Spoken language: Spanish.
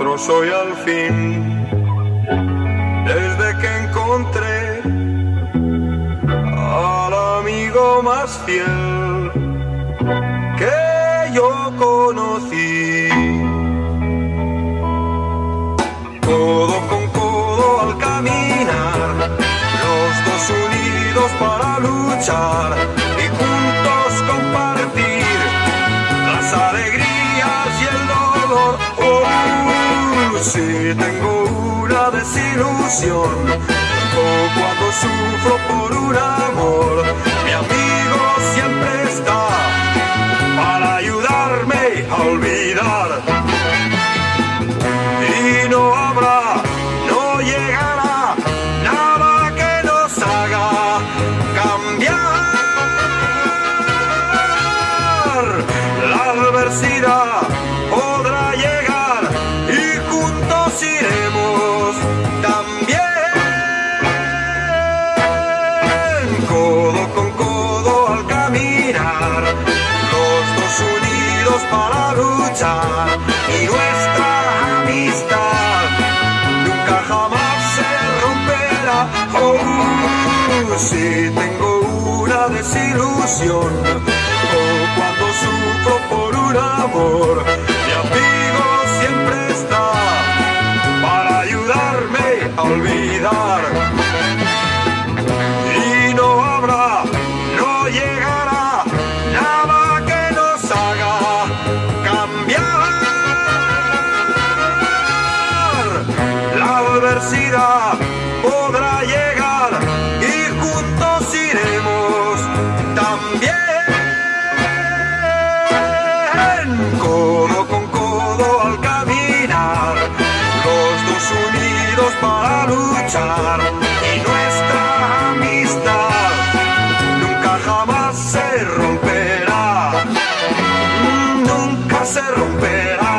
otro soy al fin. Desde que encontré al amigo más fiel que yo conocí. Codo con codo al caminar, los dos unidos para luchar tengo una desilusión o cuando sufro por un amor, mi amigo siempre está para ayudarme a olvidar. Y no habrá, no llegará nada que nos haga cambiar. La adversidad iremos también. Codo con codo al caminar, los dos unidos para luchar y nuestra amistad nunca jamás se romperá. Oh, si tengo una desilusión o cuando sufro por un amor, olvidar. Y no habrá, no llegará nada que nos haga cambiar. La adversidad podrá llegar y nuestra amistad nunca jamás se romperá, nunca se romperá.